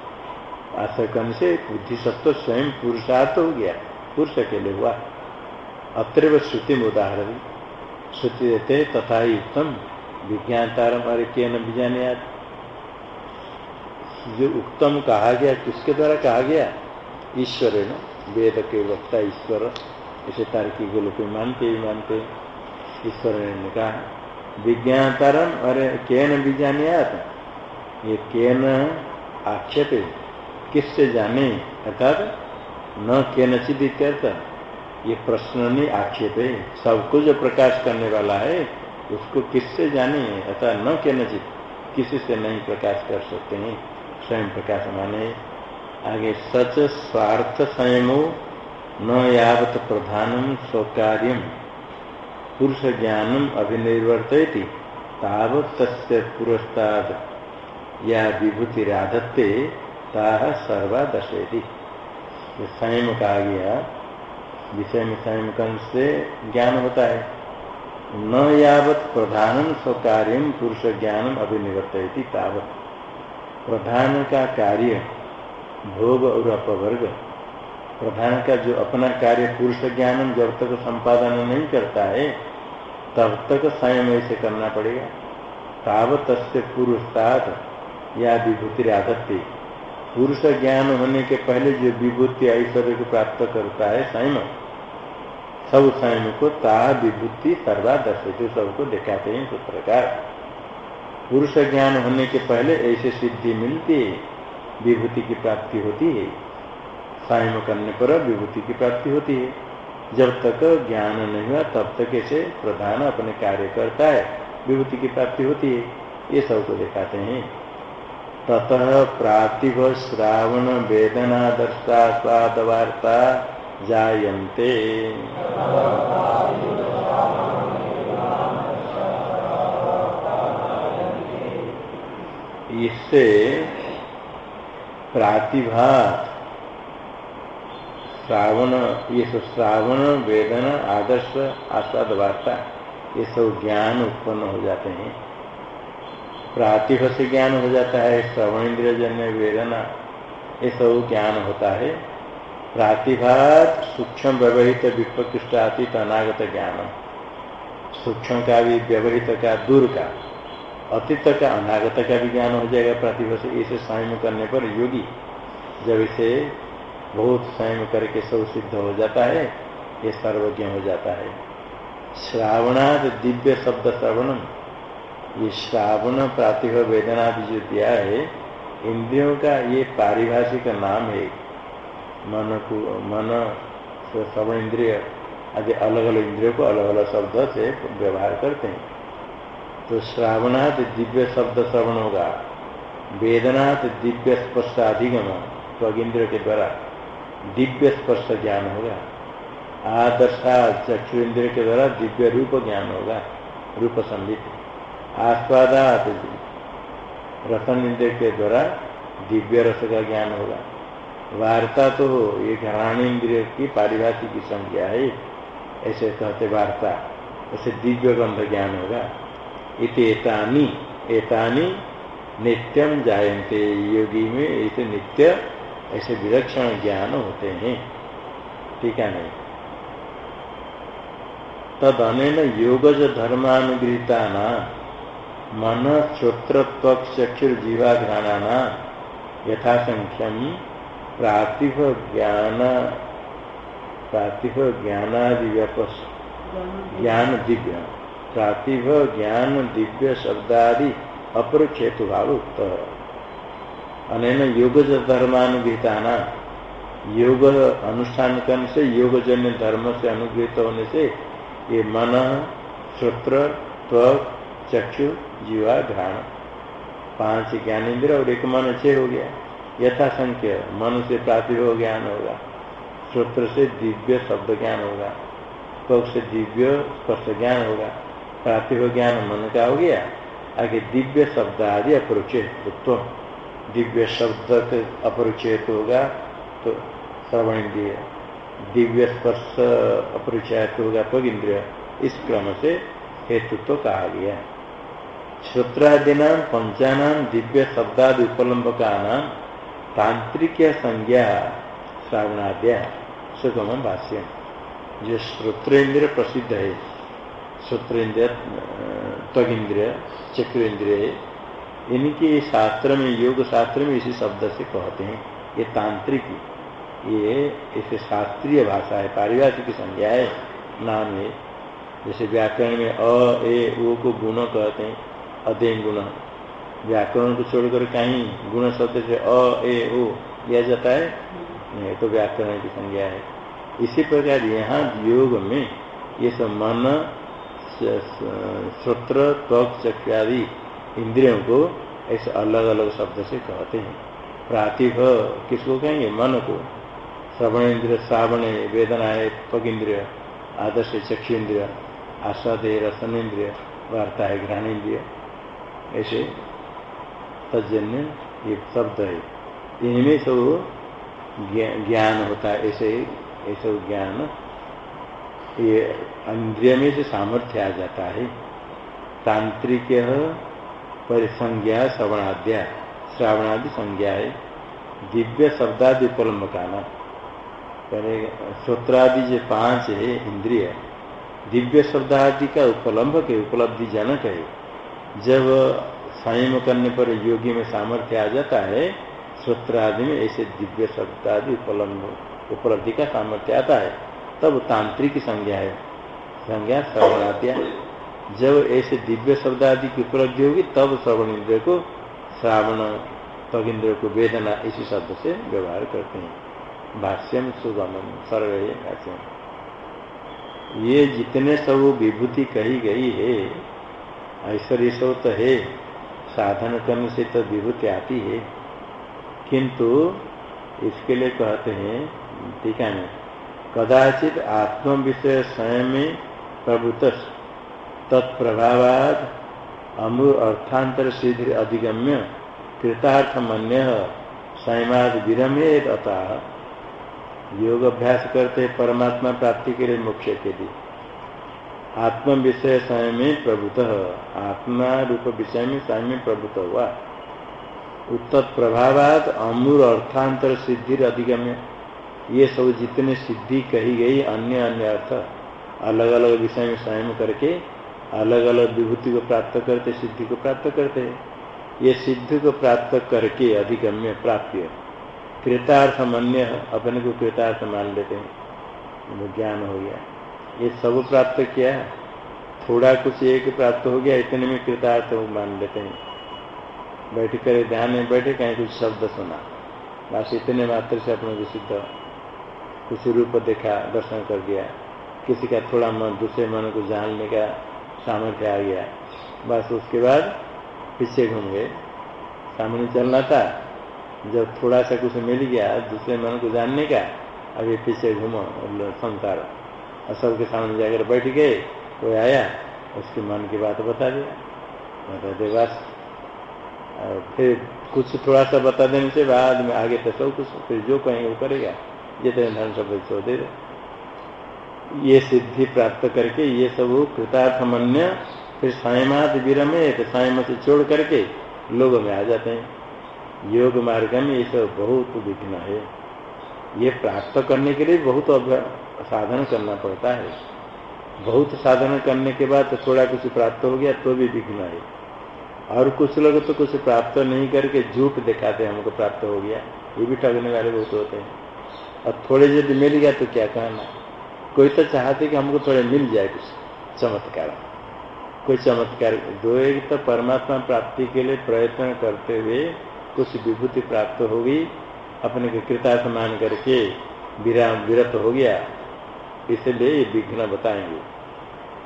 आश्रय करने से बुद्धि सत्व स्वयं पुरुषार्थ हो गया, पुरुष लिए हुआ। अत्र श्रुति में उदाहरण। श्रुति देते तथा ही उत्तम विज्ञान तारम अरे के न जो उत्तम कहा गया, किसके द्वारा कहा गया? ईश्वर है ना वेद के वक्ता ईश्वर। ऐसे तार्किक लोग मानते ही मानते ईश्वर ने कहा विज्ञातारम अरे केन विज्ञानियात? ये केन आक्षेप, किससे जाने? अर्थात न केन चिद ये प्रश्न नहीं आक्षेप है सबको जो प्रकाश करने वाला है, उसको किससे जाने? अर्थात न के नचित किसी से नहीं प्रकाश कर सकते हैं? स्वयं प्रकाश माने, आगे सच स्वार्थ संयमो, न यावत प्रधानम स्वकार्य पुरुष ज्ञानम अभिनिर्वर्तयति। तावत तस्य या विभूति राधत्ते ताह सर्वा दर्शयति संयम कहा गया विषय में संयम करने से ज्ञान होता है। न यावत प्रधानम स्वकार्य पुरुष ज्ञानम अभिनिवर्तयति तावत। प्रधान का कार्य भोग और अपवर्ग। प्रधान का जो अपना कार्य पुरुष ज्ञान जब तक संपादन नहीं करता है, तब तक स्वयं ऐसे करना पड़ेगा। तावत पुरुषात या विभूति आदत्य पुरुष ज्ञान होने के पहले जो विभूति ऐश्वर्य को प्राप्त करता है स्वयं सब स्वयं को ता विभूति सर्वा दर्शे सबको दिखाते हैं इस प्रकार पुरुष ज्ञान होने के पहले ऐसे सिद्धि मिलती है, विभूति की प्राप्ति होती है। संयम करने पर विभूति की प्राप्ति होती है। जब तक ज्ञान नहीं हुआ, तब तक ऐसे प्रधान अपने कार्य करता है। विभूति की प्राप्ति होती है। ये सबको दिखाते हैं। ततः प्रातिभ श्रावण वेदना दर्शा स्वाद वार्ता जायन्ते। इससे प्रातिभात श्रावण, ये सब श्रावण, वेदना, आदर्श, आस्वाद वार्ता, ये सब ज्ञान उत्पन्न हो जाते हैं। प्रातिभ से ज्ञान हो जाता है श्रवण इंद्रिय जन्य वेदना, ये सब ज्ञान होता है। प्रातिभात सूक्ष्म व्यवहित विपकृष्ट अतीत अनागत ज्ञान सूक्ष्म का भी, व्यवहित का, दूर का, अतीत का, अनागत का भी ज्ञान हो जाएगा प्रतिभा से। इसे संयम करने पर योगी जब इसे बहुत संयम करके सब सिद्ध हो जाता है, ये सर्वज्ञ हो जाता है। श्रावणाद दिव्य शब्द श्रवणम, ये श्रावण प्रातिभ वेदनादि जो दिया है, इंद्रियों का ये पारिभाषिक नाम है। मन को, मन श्रवण इंद्रिय आदि अलग अलग इंद्रियों को अलग अलग शब्द से व्यवहार करते हैं। तो श्रावणात दिव्य शब्द श्रवण होगा वेदनाथ दिव्य स्पर्श अधिगम त्वग इंद्र के द्वारा। दिव्य स्पर्श ज्ञान होगा। आदर्शा चक्षु इंद्र के द्वारा दिव्य रूप ज्ञान होगा, रूप संबित आस्वादात रसन इंद्र के द्वारा दिव्य रस का ज्ञान होगा। वार्ता तो ये घराण इंद्रिय की पारिभाषिक संज्ञा है। ऐसे कहते वार्ता, ऐसे दिव्य गंध ज्ञान होगा। इत एतानी नित्यम जायन्ते। योगी में इसे नित्य ऐसे विलक्षण ज्ञान होते हैं। ठीक है नहीं तद अन योगज धर्मानुगृहता मन श्रोत्र चक्षुर्जीवाघ्राणा यथासंख्यम प्रातिभ ज्ञान प्रातिभ ज्ञानादि ज्ञान दिव्य प्रातिभ ज्ञान दिव्य शब्दादि अपरोक्ष हेतु भाव उत्तर अनैन योग धर्मानुगृहता योग अनुष्ठान करने से योग जन्य धर्म से अनुगृहित होने से, ये मन, श्रोत्र, त्वक, चक्षु, जीवा, घ्राण, पाँच ज्ञान इंद्र और एक मन छह हो गया। यथा संख्य मन से प्रातिभ ज्ञान होगा। श्रोत्र से दिव्य शब्द ज्ञान होगा। त्वक से दिव्य स्पर्श ज्ञान होगा। प्रातिभ ज्ञान मन का हो गया। आगे दिव्य शब्द आदि अपरुचित दिव्य शब्द अपरिचयत होगा तो श्रवण इंद्रिय दिव्य स्पर्श अपरिचयत होगा पग इंद्रिय। इस क्रम से हेतुत्व तो कहा गया श्रोत्रादीना पंचानाम दिव्य शब्दादि उपलम्बका नाम तांत्रिक संज्ञा श्रावणाद्या सुगम भाष्य। जो श्रोत्रेन्द्रिय प्रसिद्ध है श्रोत्रेन्द्रिय त्वग इंद्रिय चक्र इंद्रिय इनके शास्त्र में, योग शास्त्र में इसी शब्द से कहते हैं, ये तांत्रिक ये इसे शास्त्रीय भाषा है, पारिभाषिक संज्ञा है, नाम है। जैसे व्याकरण में अ, ए ओ को गुण कहते हैं अधे गुण। व्याकरण को छोड़कर कहीं गुण शब्द से अ, ए ओ लिया जाता है, नहीं तो व्याकरण की संज्ञा है। इसी प्रकार यहाँ योग में ये सब मन श्रोत्र त्वक चक्रादि इंद्रियों को ऐसे अलग अलग शब्द से कहते हैं। प्रातिभ किसको कहेंगे? मन को। श्रवण इंद्रिय श्रावण वेदना है पग इंद्रिय, आदर्श चक्षु इंद्रिय, आस्वाद, रसन इंद्रिय, वार्ता है, घ्राण इंद्रिय। ऐसे तजन्य ये शब्द है। इनमें सब ज्ञान होता है। ऐसे ऐसे ज्ञान ये इंद्रिय में से सामर्थ्य आ जाता है। तांत्रिक परिसंज्ञा श्रवणाद्या श्रावणादि संज्ञा है दिव्य शब्दादि उपलम्ब का नाम पहले श्रोत्रादि जो पाँच है, इंद्रिय। दिव्य शब्दादि का उपलम्ब के उपलब्धि जनक है। जब संयम करने पर योगी में सामर्थ्य आ जाता है, श्रोत्रादि में ऐसे दिव्य शब्दादि उपलम्ब उपलब्धि का सामर्थ्य आता है। तब तांत्रिक संज्ञा है। संज्ञा श्रवणाद्या जब ऐसे दिव्य शब्द आदि की उपलब्धि होगी, तब श्रवण इंद्र को श्रावण तग इंद्र को वेदना इसी शब्द से व्यवहार करते हैं। भाष्यम सुगम सरल है भाष्यम। ये जितने सब विभूति कही गई है, ऐश्वर्य सब तो है, साधन करने से तो विभूति आती है। किंतु इसके लिए कहते हैं, ठीक है कदाचित आत्म विषय स्वयं प्रभुत तत्प्रभावाद अमूर अर्थांतर सिद्धि अधिगम्य कृतार्थ मन्य स्वयंद विरमे अतः योग अभ्यास करते परमात्मा प्राप्ति के लिए मोक्ष के लिए। आत्म विषय स्वयं में प्रभुत। आत्मा रूप विषय में स्वयं में प्रभुत हुआ उत्तर प्रभावाद अमूर अर्थांतर सिद्धि अधिगम्य। ये सब जितने सिद्धि कही गई अन्य अन्य अर्थ अलग अलग विषय में स्वयं करके अलग अलग विभूति को प्राप्त करते, सिद्धि को प्राप्त करते हैं। ये सिद्धि को प्राप्त करके अधिगम्य प्राप्य। कृतार्थ मन्य अपने को कृतार्थ मान लेते हैं। ज्ञान हो गया। ये सब प्राप्त किया। थोड़ा कुछ एक प्राप्त हो गया, इतने में कृतार्थ मान लेते हैं। बैठ कर ध्यान में बैठे, कहीं कुछ शब्द सुना। बस इतने मात्र से अपने को सिद्ध कुछ रूप देखा, दर्शन कर दिया किसी का थोड़ा मन, दूसरे मन को जानने का सामर्थ्य आ गया। बस उसके बाद पीछे घूम गए। सामने चलना था। जब थोड़ा सा कुछ मिल गया दूसरे मन को जानने का, अभी पीछे घूमो संसार और सबके सामने जाकर बैठ गए, कोई आया, उसके मन की बात बता दिया बता दे बस। फिर कुछ थोड़ा सा बता देने से बाद में आगे तो सब कुछ, फिर जो कहेंगे वो करेगा। जितने धन सब सो दे ये सिद्धि प्राप्त करके ये सब कृतार्थ मन्य फिर सायमात विरमे तो सायम से छोड़ करके लोग में आ जाते हैं। योग मार्ग में ये सब बहुत विघ्न है। ये प्राप्त करने के लिए बहुत साधन करना पड़ता है। बहुत साधन करने के बाद तो थोड़ा कुछ प्राप्त हो गया तो भी विघ्न है। और कुछ लोग तो कुछ प्राप्त नहीं करके झूठ दिखाते हैं, हमको प्राप्त हो गया। ये भी ठगने वाले बहुत होते हैं। और थोड़े यदि मिल गया तो क्या कहना कोई तो चाहते कि हमको थोड़े मिल जाए कुछ चमत्कार। कोई चमत्कार, दो एक तो परमात्मा प्राप्ति के लिए प्रयत्न करते हुए कुछ विभूति प्राप्त होगी अपने को कृतार्थ मान करके विराम, विरत हो गया। इसलिए ये विघ्न बताएँगे।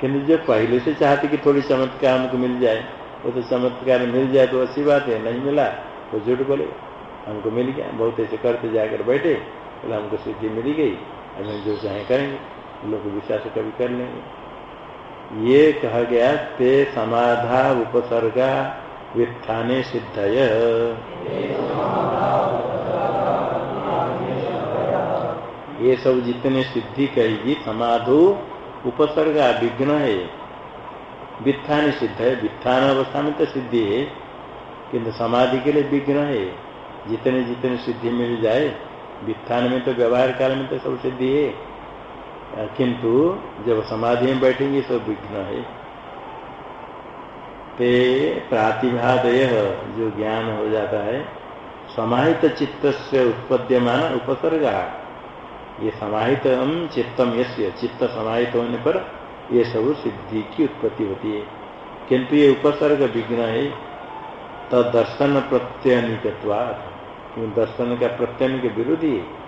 किंतु जो पहले से चाहते कि थोड़ी चमत्कार हमको मिल जाए, वो तो चमत्कार मिल जाए तो अच्छी बात है, नहीं मिला तो झूठ बोले। हमको मिल गया, बहुत ऐसे करते जाकर बैठे, बोले हमको सिद्धि मिली गई हम जो चाहे करेंगे। लोग विश्वास कभी कर लेंगे। ये कहा गया, ते समाधा उपसर्गा वित्थाने सिद्धय। ये सब जितने सिद्धि कहेगी, समाधु उपसर्गा, विघ्न है। वित्थान सिद्ध है वित्थान अवस्था में तो सिद्धि है, किंतु समाधि के लिए विघ्न है। जितने जितने सिद्धि मिल जाए, वित्थान में तो व्यवहार काल में तो सब सिद्धि है। किंतु जब समाधि में बैठेंगे, सब विघ्न है। ते प्रातिभादय, जो ज्ञान हो जाता है, समाहित चित्त से उत्पद्यमान उपसर्गा। ये समाहित चित्तम यश्य चित्त समाहित होने पर ये सब सिद्धि की उत्पत्ति होती है। किंतु ये उपसर्ग विघ्न है। तदर्शन प्रत्यनिकवाद दर्शन का प्रत्यन के विरोधी है। तो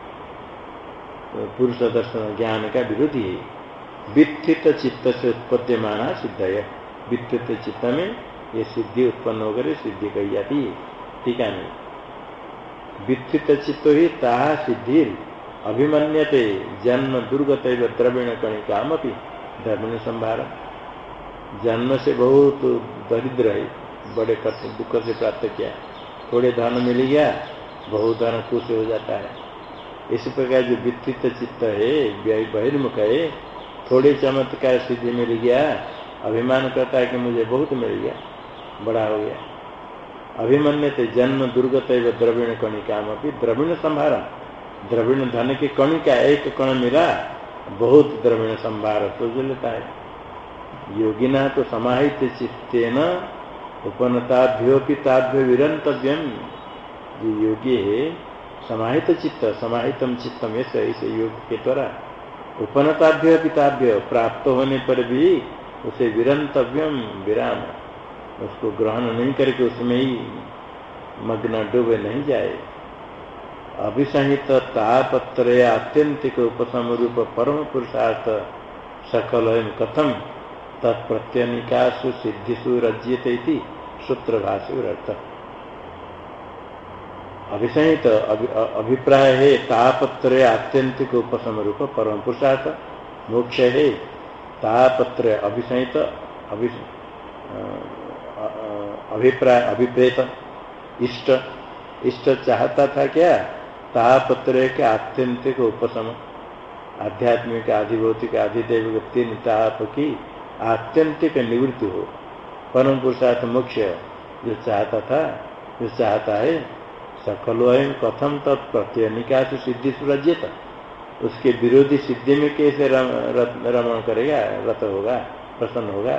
पुरुष दर्शन ज्ञान का विरोधी है वित्थित चित्त से उत्पत्ति माना सिद्ध है वित्थित चित्त में ये सिद्धि उत्पन्न होकर सिद्धि कही जाती है ठीक है नहीं वित्थित चित्त ही ता सिद्धि अभिमन्यते। जन्म दुर्गत द्रविण कणिकाम अपनी द्रविण संभार जन्म से बहुत दरिद्र है। बड़े दुख से प्राप्त किया। थोड़े धन मिल गया, बहुत धन खुश हो जाता है। इस प्रकार जो वित्त चित्त है बहिर्मुख है, थोड़े चमत्कार सिद्धि मिल गया, अभिमान करता है कि मुझे बहुत मिल गया, बड़ा हो गया। अभिमन्य थे जन्म, दुर्गत द्रविण कणिकाम अभी द्रविण संभार। द्रविण धन की कणिका एक कण मिला, बहुत द्रविण संभार तो है। योगिना तो समाहित चित्तेन उपनताभ्योपि ताभ्य विरंतव्यम जो योगी है समाहित चित्त समाहितम चित्तम ऐसे ऐसे योग के द्वारा उपनताभ्य पिताभ्य प्राप्त होने पर भी उसे विरंतव्यम विराम। उसको ग्रहण नहीं करके उसमें ही मग्न डूबे नहीं जाए। अभिसहित तापत्र आत्यंतिक उपसम रूप परम पुरुषार्थ, सकल कथम तत्प्रत्यनिकाशु सिद्धिशु रज्यते सूत्र भाषु अर्थ अभिसंहित अभिप्राय है तापत्र आत्यंतिक उपशम रूप, परम पुरुषार्थ, मोक्ष है तापत्र अभिसंहित अभिप्राय, अभिप्रेत, इष्ट इष्ट चाहता था क्या? तापत्र के आत्यंतिक उपशम आध्यात्मिक, आधिभौतिक, आधिदेविक तीन ताप की आत्यंतिक निवृत्ति हो। परम पुरुषार्थ, मोक्ष, जो चाहता था, जो चाहता है सकल कथम तत्प्रत्यय निकास सिद्धि सुरजित उसके विरोधी सिद्धि में कैसे रमण करेगा? रत होगा, प्रसन्न होगा।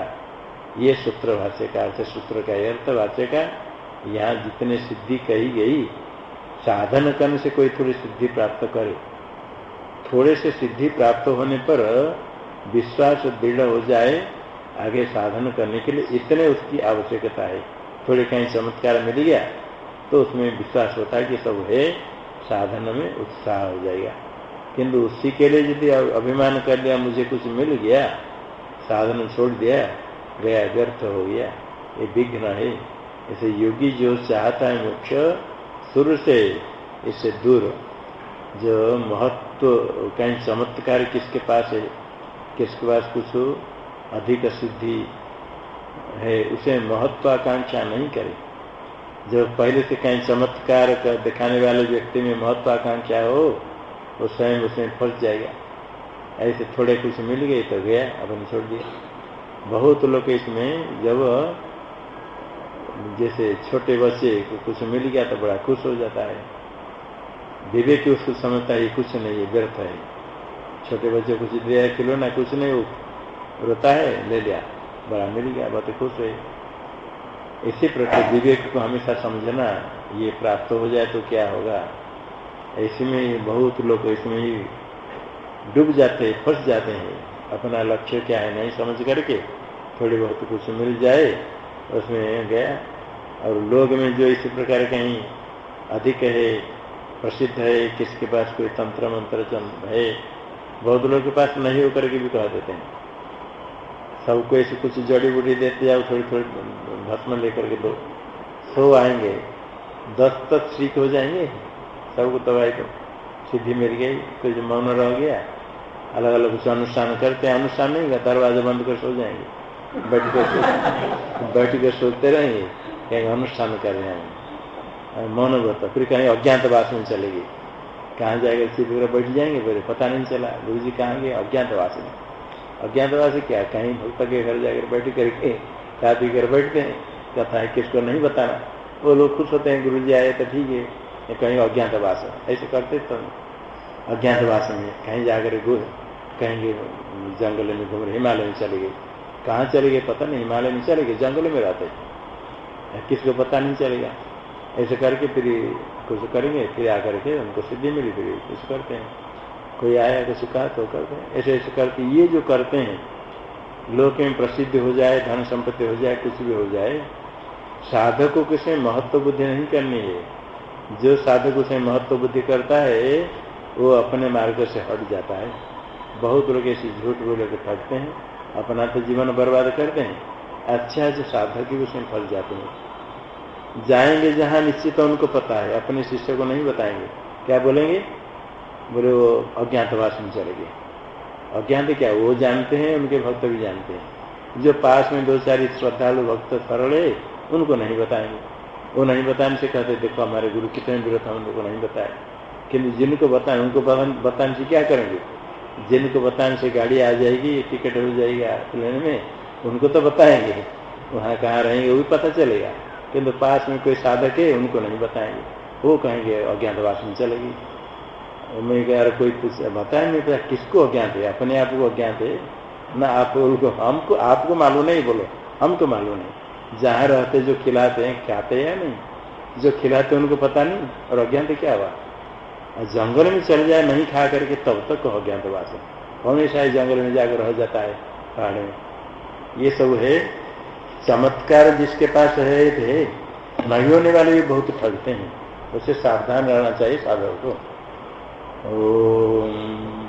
ये सूत्र भाष्य का अर्थ सूत्र का अर्थ भाष्य का यहाँ जितने सिद्धि कही गई, साधन करने से कोई थोड़ी सिद्धि प्राप्त करे। थोड़े से सिद्धि प्राप्त होने पर विश्वास दृढ़ हो जाए, आगे साधन करने के लिए इतने उसकी आवश्यकता है। थोड़े कहीं चमत्कार मिल गया तो उसमें विश्वास होता है कि सब है, साधन में उत्साह हो जाएगा। किंतु उसी के लिए यदि अभिमान कर लिया, मुझे कुछ मिल गया, साधन छोड़ दिया, गया, व्यर्थ हो गया, ये विघ्न है। ऐसे योगी जो चाहता है मुख्य शुरू से इससे दूर। जो महत्व, कहीं चमत्कार किसके पास है, किसके पास कुछ अधिक सिद्धि है, उसे महत्वाकांक्षा नहीं करे। जब पहले से कहीं चमत्कार कर दिखाने वाले व्यक्ति में महत्वाकांक्षा हो, वो स्वयं उसमें फंस जाएगा। ऐसे थोड़े कुछ मिल गए तो गया अपन छोड़ दिया। बहुत लोग इसमें जब जैसे छोटे बच्चे को कुछ मिल गया तो बड़ा खुश हो जाता है। विवेक उसको समझता है कुछ नहीं है व्यर्थ है। छोटे बच्चे कुछ दिया खिलौना कुछ नहीं रोता है, ले लिया, बड़ा मिल गया, बहुत खुश है। इसी प्रकार विवेक को हमेशा समझना, ये प्राप्त हो जाए तो क्या होगा? इसमें बहुत लोग इसमें ही डूब जाते हैं, फंस जाते हैं। अपना लक्ष्य क्या है, नहीं समझ करके थोड़ी बहुत कुछ मिल जाए, उसमें गया। और लोग में जो इसी प्रकार कहीं अधिक है, प्रसिद्ध है, किसके पास कोई तंत्र मंत्र है, बहुत लोग के पास नहीं होकर के भी कह देते हैं। सबको ऐसे कुछ जड़ी बूटी देते जाओ थोड़ी थोड़ी भस्म लेकर के दो। सो आएँगे। दस तक ठीक हो जाएँगे। सबको दवाई तो सिद्धि मिल गई। कोई जो मौन रह गया अलग अलग कुछ अनुष्ठान करते हैं। अनुष्ठान नहीं का दरवाज़ा बंद कर सो जाएँगे। बैठ कर सो, बैठ कर सोते रहेंगे। कहीं अनुष्ठान कर रहे हैं। मौन व्रत फिर कहीं अज्ञातवास में चलेगी कहाँ जाएगा? सीधे बैठ जाएँगे। फिर पता नहीं चला। गुरु जी कहाँ गए? अज्ञातवास में। अज्ञातवास क्या कहीं भक्त के घर जाकर बैठ करके खा पी कर बैठते हैं। कथा है, किसको नहीं बताना। वो लोग खुश होते हैं गुरु जी आए तो ठीक है। कहीं अज्ञातवास ऐसे करते तो अज्ञातवास में कहीं जाकर कहेंगे, जंगल में घूम रहे, हिमालय में चले गए। कहाँ चले गए पता नहीं, हिमालय में चले गए, जंगल में रहते किसको पता नहीं चलेगा। ऐसे करके फिर कुछ करेंगे, फिर आकर के उनको सिद्धि मिली, फिर कुछ करते हैं। कोई आया कुछ कहा तो करते हैं ऐसे ऐसे करके ये जो करते हैं, लोक में प्रसिद्ध हो जाए, धन संपत्ति हो जाए, कुछ भी हो जाए, साधकों के से महत्व बुद्धि नहीं करनी है। जो साधक उसे महत्व बुद्धि करता है, वो अपने मार्ग से हट जाता है। बहुत लोग ऐसे झूठ बोले के फटते हैं, अपना तो जीवन बर्बाद करते हैं। अच्छा जो साधक भी उसमें फंस जाते हैं। जाएँगे जहाँ निश्चित उनको पता है, अपने शिष्य को नहीं बताएँगे। क्या बोलेंगे? बोले, वो अज्ञातवास में चले गए। अज्ञात क्या, वो जानते हैं, उनके भक्त भी जानते हैं। जो पास में दो चार श्रद्धालु भक्त सरल है, उनको नहीं बताएँगे। वो नहीं बताने से कहते, देखो, हमारे गुरु कितने विरोध हम उनको नहीं बताए। किन्तु जिनको बताएँ, उनको बताने से क्या करेंगे? जिनको बताने से गाड़ी आ जाएगी, टिकट हो जाएगा प्लेन में, उनको तो बताएँगे। वहाँ कहाँ रहेंगे, वो भी पता चलेगा। किंतु पास में कोई साधक है, उनको नहीं बताएँगे। वो कहेंगे अज्ञातवास में चलेगी मैं यार कोई कुछ बताया नहीं पता किसको अज्ञात है? अपने आप को अज्ञात है। ना आप उनको हमको, आपको मालूम नहीं बोलो। हमको मालूम नहीं। जहाँ रहते जो खिलाते हैं, खाते हैं नहीं? जो खिलाते उनको पता नहीं। और अज्ञात क्या हुआ? जंगल में चल जाए, नहीं खा करके, तब तक तो अज्ञातवास है। हमेशा ही जंगल में जाकर रह जाता है पहाड़ में ये सब है चमत्कार जिसके पास है थे नहीं होने वाले भी बहुत ठगते हैं। उसे सावधान रहना चाहिए साधक को। ॐ